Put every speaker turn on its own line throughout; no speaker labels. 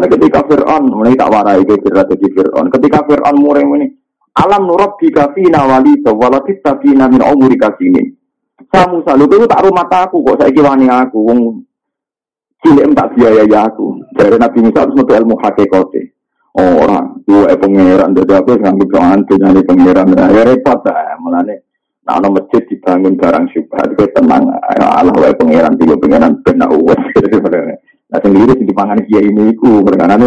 Mulanya ketika Fir'aun, mulai tak warai ke jadi Fir'aun. Ketika Fir'aun muring ini, alam nurab jika fina wali walatit fina min umuri kasinin. Samu selalu itu tak rumah aku kok saya kiwani aku, wong cilik tak biaya ya aku. Dari Nabi Musa harus metu ilmu hakikote. Oh, orang dua pangeran dari aku ngambil doan nyari pangeran ya repot lah mulane nah no masjid dibangun barang syubhat itu tenang Allah wae pangeran tiga pangeran benar uwes nah sendiri sing dipangan kiai ini iku perkara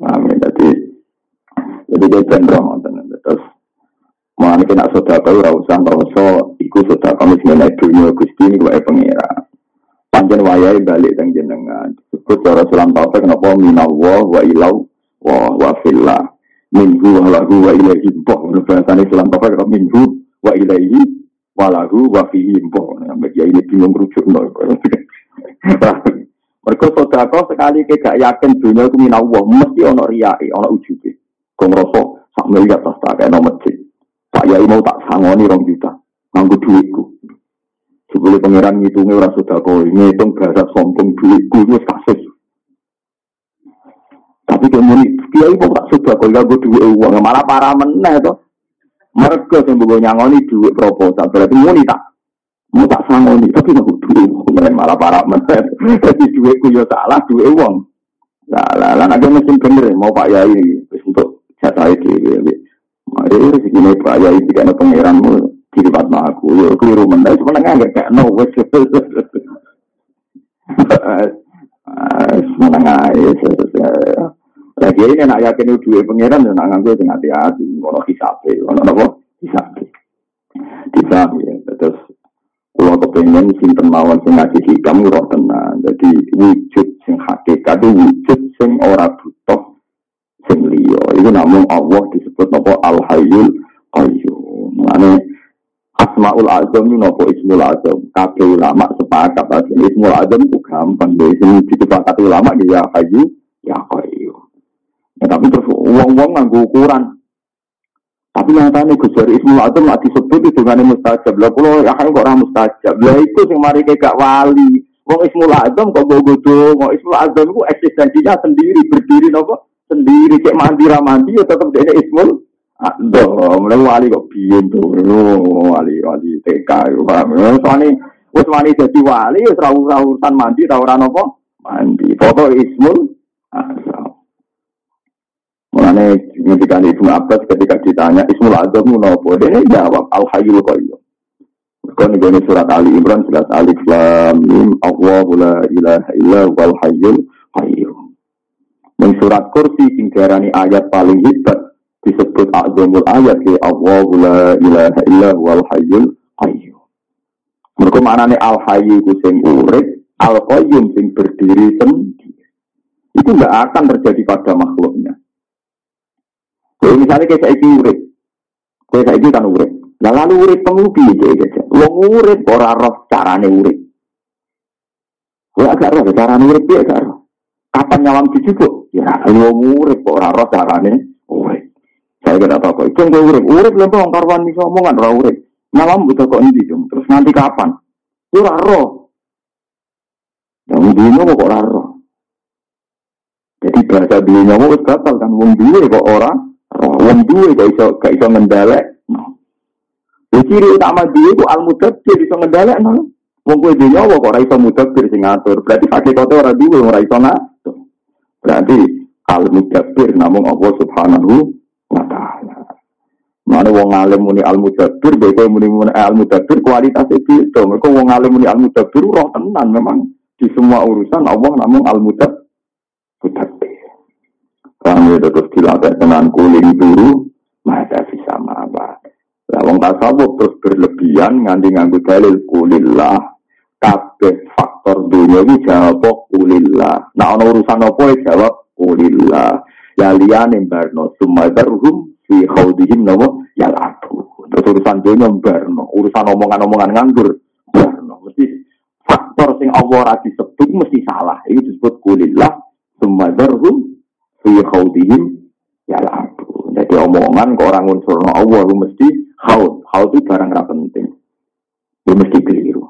Amin jadi jadi dia cenderung terus mau kena sudah tahu rausan rasa ikut sudah kami sebenarnya dunia gusti ini wae pangeran. Panjen wayai balik dan jenengan. Disebut cara sulam taufik kenapa minallah wa ilau wa wa fillah. Minhu wa lahu wa ilaihi. Boh bahasane sulam taufik kenapa minhu wa ilaihi wa lahu wa fihi. Sampai ya ini bingung rujuk no mereka sodako sekali ke yakin dunia itu minallah mesti ono riyai ono ujubi kau ngerasa sak miliar tas tak kayak masjid pak yai mau tak sangoni rong juta nganggu duitku Sebelum pangeran ngitungnya orang sudah kau ngitung bahasa sombong duitku itu kasus. Tapi kemudian kiai kok tak sudah kau gak duit uang malah parah meneh itu. Mereka yang bawa nyangoni duit proposal berarti muni tak mau tak sangoni tapi nggak duit uang malah parah meneh. Jadi duitku ya salah duit uang. Lah lah ada mesin bener mau Pak Yai untuk jatah itu. Mari rezeki Pak Yai tidak ada pangeranmu dilipat aku. Yo keliru meneh cuma nggak kayak no wes menang aja lagi ini nak yakin dua pangeran dan nak gue dengan hati-hati. Ono hisabe ono apa dipaham ya terus kalau kepengen simpen mawon sing ngaji hikam roh tenang jadi wujud sing hakikat itu wujud sing ora butuh sing liya itu namun Allah disebut apa al hayyul qayyum mana Asmaul Azam ini nopo Ismul Azam. Kabeh ulama sepakat aja. Ismul Azam itu gampang. Di sini disepakati ulama ya kayu, ya kayu. Ya, tapi terus uang-uang nganggo ukuran. Tapi yang tanya Gus dari Ismul Azam nggak disebut itu dengan mustajab. Lah kalau ya kan kok orang mustajab. Lah itu yang mari kayak wali. Wong Ismul Azam kok gue godo. Wong Ismul Azam itu eksistensinya sendiri berdiri nopo sendiri cek mandi ramandi ya tetap dia Ismul Aduh, mulai wali kok biyen tuh, wali wali TK wis wali jadi wali, rawuh urusan mandi, tau ora apa? Mandi. Foto ismul asal. Mulane ketika Ibnu Abbas ketika ditanya Ismul Azam nopo, dia jawab Al Hayyul Qayyum. Kan ini surat Ali Imran jelas Alif Lam Mim Allahu la ilaha illa wal hayyul qayyum. Ning surat kursi sing ayat paling hebat disebut azamul ayat ke Allah la ilaha illa wal hayyul qayyum. Mereka maknane al hayyu ku sing urip, al qayyum sing berdiri sendiri. Itu enggak akan terjadi pada makhluknya. Jadi misalnya kayak saya urip, kayak saya kan urip. Nah lalu urip pengubi itu ya, Wong urip ora roh carane urip. Ya agak roh carane urip ya agak roh. Kapan nyawang dijubuk? Ya wong urip ora roh carane saya kira apa kok. Itu yang urip. Urip lho bang karwan bisa omongan ora urip. Malam butuh kok dong. Terus nanti kapan? Ora roh. Yang dunia kok ora roh. Jadi bahasa dunia mau batal kan. Wong duwe kok ora duwe kok iso gak iso ngendalek. No. ciri utama duwe ku al mudabbir iso ngendalek no. Wong kowe dunia kok ora iso mudabbir sing ngatur. Berarti hakikate ora duwe ora iso ngatur. Berarti al mudabbir namung Allah Subhanahu wa ta'ala. Mana wong alim muni al mudabbir, beko muni muni al mudabbir kualitas itu. Mereka wong alim muni al mudabbir roh tenan memang di semua urusan Allah namun al mudabbir. Kami terus dilatih dengan kuling dulu, maka bisa apa. Lah wong tasawuf terus berlebihan nganti nganggo dalil kulillah kabeh faktor dunia ini jawab kulillah. Nah ono urusan apa jawab kulillah ya liyane barno summa darhum fi khawdihim nawa ya laku terus urusan dunia barno urusan omongan-omongan nganggur barno mesti faktor sing Allah ora disebut mesti salah. Ini disebut kulillah summa darhum fi khawdihim ya laku jadi omongan ke orang unsur Allah itu mesti haud haud itu barang ra penting itu mesti keliru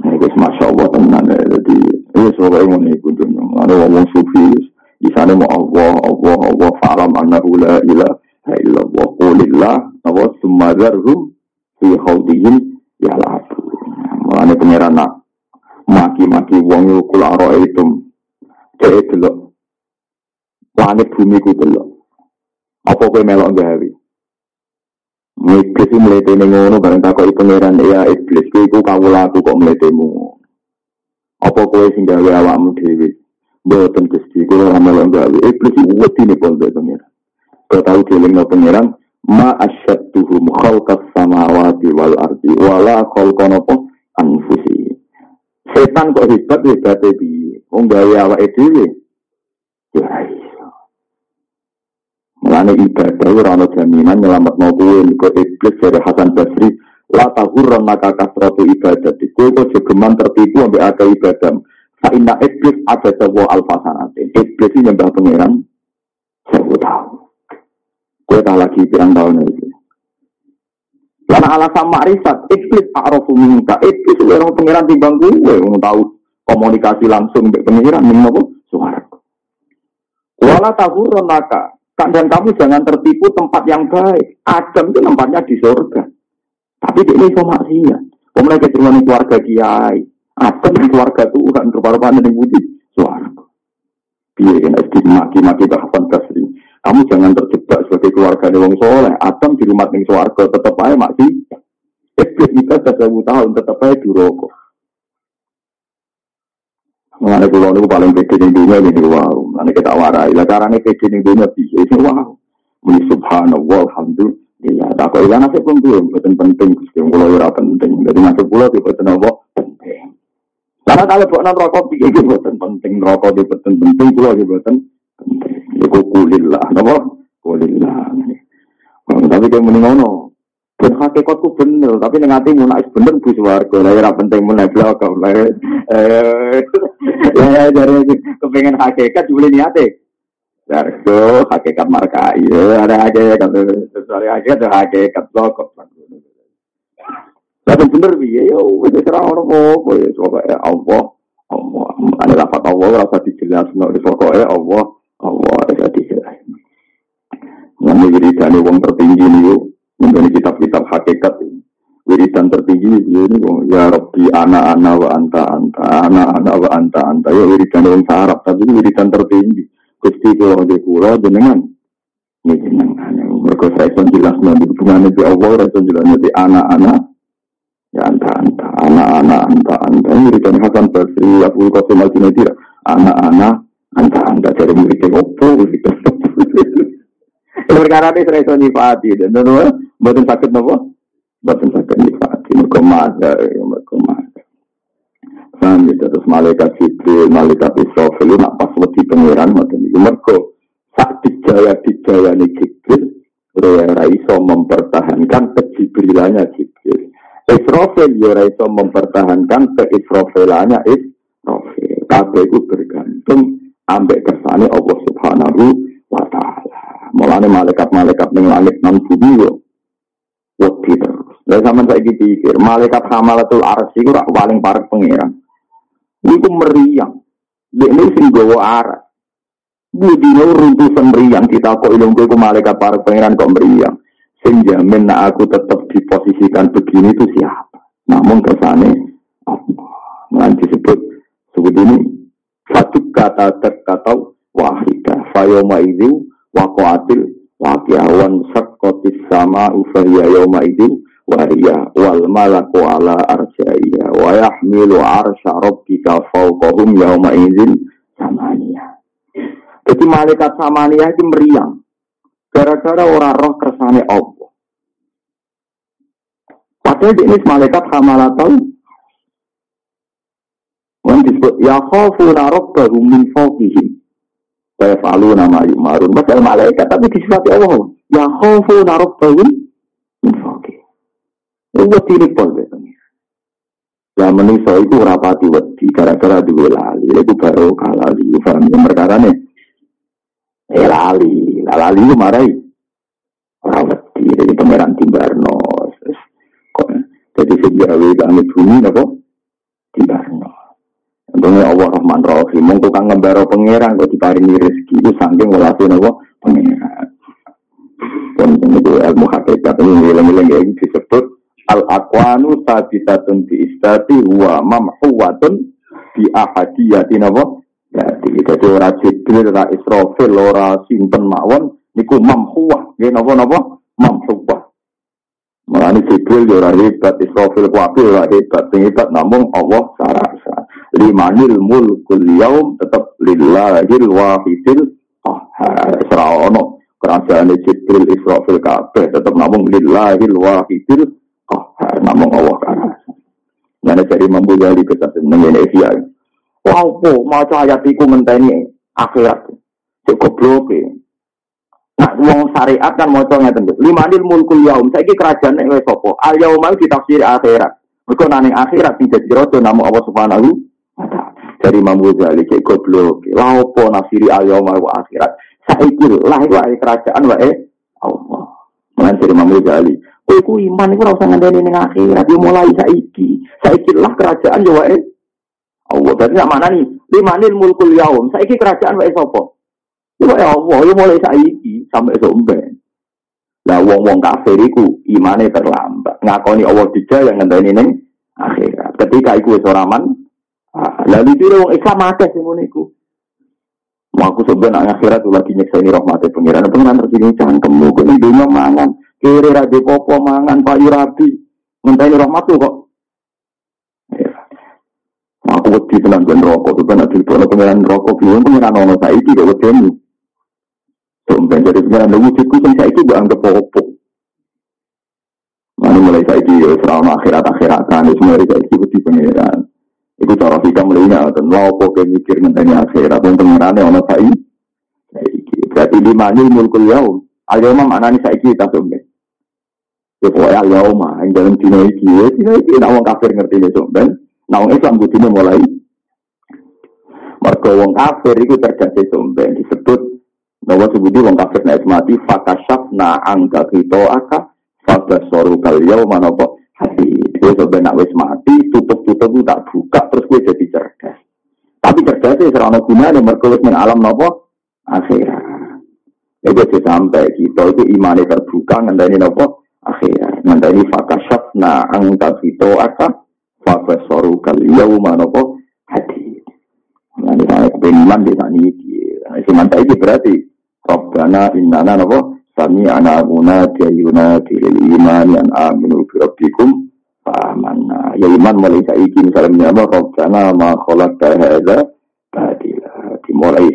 Nah, itu masya Allah teman jadi Wis pokoke ngene iku dunya. Ana wong sufi di sana mau Allah, Allah, Allah, falam annahu la ilaha illallah. Qulillah, wa sumadarhum fi khawdihim ya labu. Mulane pangeran nak maki-maki wong ro itu. Cek delok. Langit bumi ku delok. Apa kowe melok gawe? Iblis mletene ngono bareng takoki pangeran ya iblis kowe iku kawulaku kok mletemu. Apa kowe sing gawe awakmu dhewe? Mboten Gusti, kula ora melok gawe. Iblis wedi nek pondok pangeran. Kau tahu dieling pangeran, ma asyadduhum khalqas samawati wal ardi wala khalqan apa anfusi. Setan kok hebat hebate piye? Wong gawe awake dhewe. Ya. Mulane ibadah ora ana jaminan nyelametno kowe kok iblis dari Hasan Basri la tahurran maka kasratu ibadah. Kowe kok jegeman tertipu ambek akeh ibadah. Fa inna iblis ada sebuah alfasanate. Iblis ini nyembah pangeran sewu tahun. Kue tak lagi pirang tahun itu. Karena alasan makrifat, iblis a'rafu minka. Iblis orang pangeran timbang gue, mau tahu komunikasi langsung dengan pangeran ning apa? Suara. Wala tahurun maka. Dan kamu jangan tertipu tempat yang baik. Adam itu tempatnya di surga. Tapi dia ini maksiat. Kemudian keturunan keluarga kiai. Adam keluarga Tuhan. Rupa-rupa yang putih. Suara. Biar kena maki-maki bahkan kasri. Kamu jangan terjebak sebagai keluarga wong soleh. Adam di rumah ning suarga tetap aja masih. Iblis kita sudah tahun tetap aja di rokok. Mengenai pulau itu paling pede di dunia ini wow. Nanti kita warai. Lah caranya pede di dunia bisa ini wow. Muni subhanallah alhamdulillah. Tak kau ikan nasib pun belum. Betul penting. Pulau itu penting. Jadi nasib pulau itu betul apa penting. Karena kalau buat rokok itu betul penting. Rokok itu betul penting. Pulau itu betul penting. Iku kulillah, napa? Kulillah. Tapi dia muni ngono. Ben hakikatku bener, tapi ning atimu nek bener bu swarga, lah ora penting mun nek lah. Eh, ya dari kepengen hakikat jule niate. Dargo hakikat marka iya ada aja ya kan sesuai hakikat ada hakikat blok Tapi bener piye yo wis ora ono apa ya coba ya Allah Allah ada dapat Allah rasa dijelasno pokoke Allah Allah ada tidak. Namun wiridan wong tertinggi nih menjadi kitab-kitab hakikat wiridan tertinggi ini ya Rabbi ana ana wa anta anta ana ana wa anta anta. Ya wiridan wong sarap tapi wiridan tertinggi. Gusti kula di kula jenengan. Ini jenengan. Saya pun jelas nanti hubungannya di Allah saya jelas nanti anak anak ya anta anta anak anak anta anta. Ini wiridan Hasan Basri Abu Qasim Al-Junaidi. Anak anak anda anda cari murid yang opo gitu. Perkara ini saya nyifati dan tentu bukan sakit nopo, bukan sakit nyifati. Mereka mazhar, mereka mazhar. Sampai terus malaikat Jibril, malaikat Israfil, nak pas wedi pangeran, macam itu. Mereka saat dijaya dijaya nih Jibril, Raiso mempertahankan kejibrilannya Jibril. Israfil ya Raiso mempertahankan keisrafilannya Israfil. Kabeh itu bergantung ambek kersane Allah Subhanahu wa taala. Mulane malaikat-malaikat ning langit nan bumi yo wedi terus. Lah sampean pikir, malaikat hamalatul arsy iku paling parek pangeran. Iku meriang. Dekne sing gawa aras. Budine runtusan meriang kita kok ilmu iku malaikat parek pangeran kok meriang. Sing jamin aku tetap diposisikan begini itu siapa? Namun kersane Allah. Disebut sebut ini satu kata terkata wahidah. Fayoma itu wakoatil wakiawan sakotis sama ufahya yoma itu wahia wal malaku ala arjaya wa yahmilu arsya rabbika fawqahum yawma izin samania. Jadi malaikat samania itu meriang. Gara-gara orang roh kersane Allah. Padahal ini malaikat hamalatul yang disebut ya khafuna rabbahum min fawqihim. Saya falu nama yumarun. Padahal malaikat tapi disifati Allah. Ya khafuna rabbahum min fawqihim. Itu ini pol Ya menisa itu rapati wedi gara-gara duwe lali. Itu baru kalali. Paham ya perkara nih. Eh lali. Lali itu marai. Orang wedi. Jadi pangeran Timbarno. Jadi sejauh langit bumi apa? Timbarno. Ini Allah Rahman Rahim. Mung tukang ngembaro pangeran kok diparingi rezeki itu saking welase napa pangeran. Dan itu ilmu hakikat ini ngiling-ngiling ini disebut al akwanu sabitatun di istati wa mamhuwatun di ahadiyati napa jadi jadi ora Jibril ora Israfil ora sinten mawon niku mamhuwah nggih napa-napa mamhuwah Mulane Jibril yo ora hebat, Israfil kuwi ora hebat, hebat namung Allah sarasa. Limanil mulkul yaum tetap lillahil wahidil qahhar. Ora ono kerajaan Jibril Israfil kabeh tetap namung lillahil wahidil qahhar namung Allah sarasa. Mana dari mampu dari mengenai Asia. Wow, mau ayat iku ngenteni akhirat. Cukup bloke. Nah, wong syariat kan maca ngeten lho. Limanil mulkul yaum. Saiki kerajaan nek wis sapa? Al yaumau ditafsir akhirat. Mergo nang akhirat sing dadi raja nama Allah Subhanahu. Dari Imam Ghazali cek goblok. Lah opo nafsiri al yaumau akhirat? Saiki lah wae kerajaan wae Allah. Mulai dari Imam Ghazali. Kowe ku iman iku ora usah ngandani ning akhirat. Yo mulai saiki. Saiki lah kerajaan yo wae Allah. Berarti mana nih? Limanil mulkul yaum. Saiki kerajaan wae sapa? Yo ya Allah, yo mulai saiki sampai somben. Lah wong-wong kafir iku imane terlambat. Ngakoni Allah dijaya ngenteni ning akhirat. Ketika iku wis ora lalu itu wong Islam akeh sing ngono iku. Mau aku sebenarnya akhirat tuh lagi nyeksa ini rahmatnya pengiran. Pengiran terus ini cangkemmu. Ini dunia mangan. Kiri raja popo mangan. Payu rabi. Ngenteni rahmat tuh kok. Ya. Aku wedi tenan ben rokok. Sebenarnya di pengiran rokok. Pengiran ono saiki kok wedi. Tumben jadi pengiran wujudku sing saiki mbok anggap opo. Mana mulai saiki ya selama akhirat-akhiratan wis mulai saiki wedi pengiran. Iku cara kita melihatnya dan lapo ke mikir ngenteni akhirat wong pengiran ono saiki. Saiki berarti di mana mulkul yaum. Ayo mah mana nih saiki ta tumben. Ya pokoknya al mah yang dalam dino iki, dino iki kafir ngerti nih tumben. Nah wong Islam kudu mulai Mergo wong kafir iku terjadi tumben disebut bahwa sebuti wong kafir nek mati fakasaf na angka kita aka soru kalian mana kok hati dia coba nak wis mati tutup tutup tak buka terus gue jadi cerdas. Tapi cerdas itu serana guna ada merkulis ning alam nopo? Akhirat. Itu sampai kita itu imannya terbuka ngandani nopo? Akhirat. Ngandani fakasaf na angka kita aka soru kalian mana kok hati Nah, ini kepenginan di sana ini. Sementara itu berarti Rabbana innana napa sami ana guna diyuna diril iman yang aminu bi rabbikum. amanna ya iman mulai saiki misalnya apa Rabbana ma khalaqta hadza badila. Dimulai